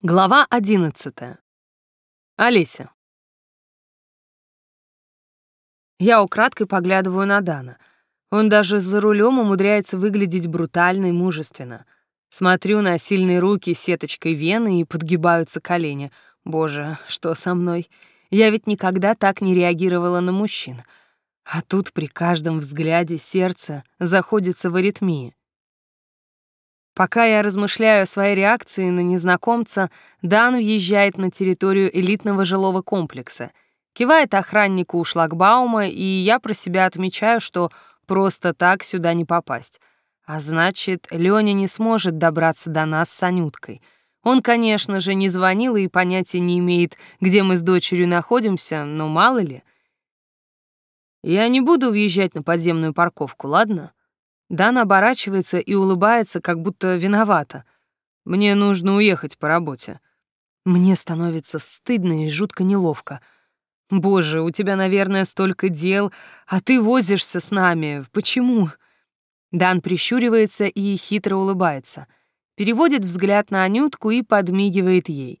Глава одиннадцатая. Олеся. Я украдкой поглядываю на Дана. Он даже за рулем умудряется выглядеть брутально и мужественно. Смотрю на сильные руки с сеточкой вены и подгибаются колени. Боже, что со мной? Я ведь никогда так не реагировала на мужчин. А тут при каждом взгляде сердце заходится в аритмии. Пока я размышляю о своей реакции на незнакомца, Дан въезжает на территорию элитного жилого комплекса. Кивает охраннику у шлагбаума, и я про себя отмечаю, что просто так сюда не попасть. А значит, Лёня не сможет добраться до нас с Анюткой. Он, конечно же, не звонил и понятия не имеет, где мы с дочерью находимся, но мало ли. Я не буду въезжать на подземную парковку, ладно? Дана оборачивается и улыбается, как будто виновата. Мне нужно уехать по работе. Мне становится стыдно и жутко неловко. Боже, у тебя, наверное, столько дел, а ты возишься с нами. Почему? Дан прищуривается и хитро улыбается. Переводит взгляд на Анютку и подмигивает ей.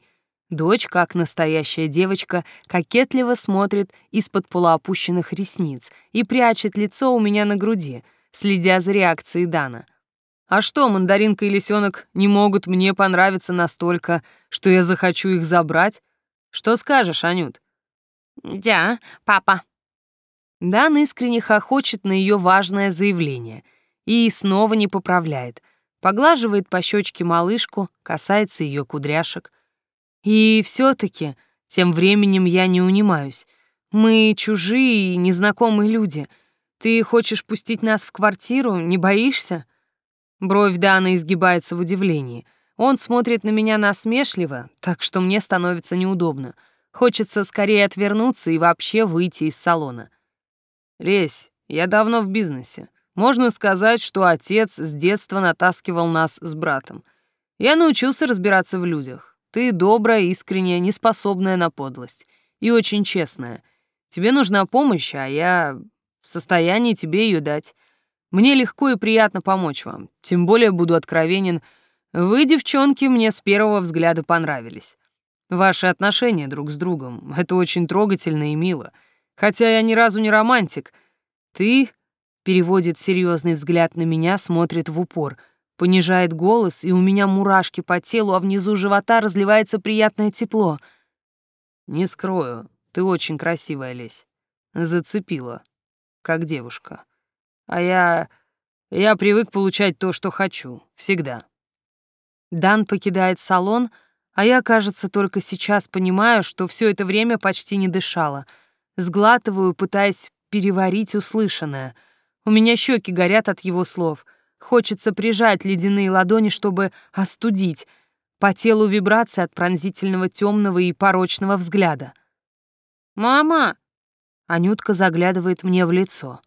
Дочь, как настоящая девочка, кокетливо смотрит из-под полуопущенных ресниц и прячет лицо у меня на груди — следя за реакцией Дана. «А что, мандаринка и лисенок не могут мне понравиться настолько, что я захочу их забрать? Что скажешь, Анют?» «Да, папа». Дан искренне хохочет на ее важное заявление и снова не поправляет. Поглаживает по щечке малышку, касается ее кудряшек. И все таки тем временем я не унимаюсь. Мы чужие и незнакомые люди — ты хочешь пустить нас в квартиру, не боишься? Бровь Дана изгибается в удивлении. Он смотрит на меня насмешливо, так что мне становится неудобно. Хочется скорее отвернуться и вообще выйти из салона. Лесь, я давно в бизнесе. Можно сказать, что отец с детства натаскивал нас с братом. Я научился разбираться в людях. Ты добрая, искренняя, неспособная на подлость. И очень честная. Тебе нужна помощь, а я в состоянии тебе ее дать. Мне легко и приятно помочь вам, тем более буду откровенен. Вы, девчонки, мне с первого взгляда понравились. Ваши отношения друг с другом — это очень трогательно и мило. Хотя я ни разу не романтик. Ты, — переводит серьезный взгляд на меня, смотрит в упор, понижает голос, и у меня мурашки по телу, а внизу живота разливается приятное тепло. Не скрою, ты очень красивая, Лесь. Зацепила как девушка. А я... я привык получать то, что хочу. Всегда. Дан покидает салон, а я, кажется, только сейчас понимаю, что все это время почти не дышала. Сглатываю, пытаясь переварить услышанное. У меня щеки горят от его слов. Хочется прижать ледяные ладони, чтобы остудить. По телу вибрация от пронзительного темного и порочного взгляда. «Мама!» Анютка заглядывает мне в лицо.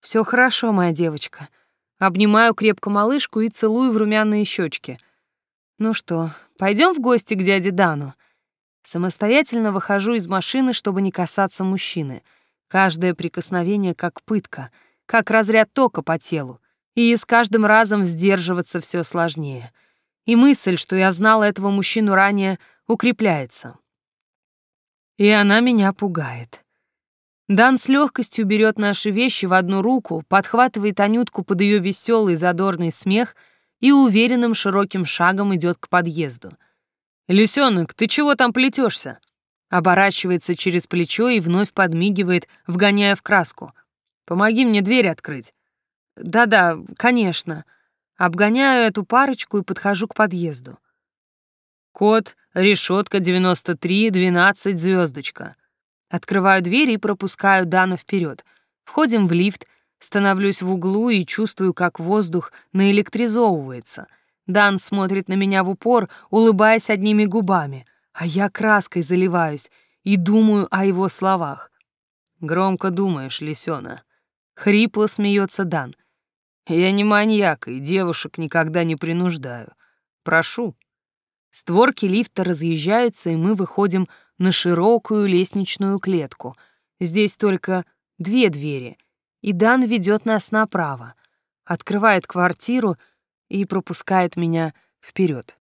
Все хорошо, моя девочка. Обнимаю крепко малышку и целую в румяные щечки. Ну что, пойдем в гости к дяде Дану? Самостоятельно выхожу из машины, чтобы не касаться мужчины. Каждое прикосновение как пытка, как разряд тока по телу. И с каждым разом сдерживаться все сложнее. И мысль, что я знала этого мужчину ранее, укрепляется. И она меня пугает. Дан с легкостью берет наши вещи в одну руку, подхватывает Анютку под ее веселый задорный смех и уверенным широким шагом идет к подъезду. «Лисенок, ты чего там плетешься? Оборачивается через плечо и вновь подмигивает, вгоняя в краску. «Помоги мне дверь открыть». «Да-да, конечно». Обгоняю эту парочку и подхожу к подъезду. Код, решетка 93, 12, звездочка. Открываю дверь и пропускаю Дана вперед. Входим в лифт, становлюсь в углу и чувствую, как воздух наэлектризовывается. Дан смотрит на меня в упор, улыбаясь одними губами, а я краской заливаюсь и думаю о его словах. Громко думаешь, лисёна. Хрипло смеется Дан. Я не маньяк и девушек никогда не принуждаю. Прошу. Створки лифта разъезжаются, и мы выходим на широкую лестничную клетку. Здесь только две двери, и Дан ведет нас направо, открывает квартиру и пропускает меня вперед.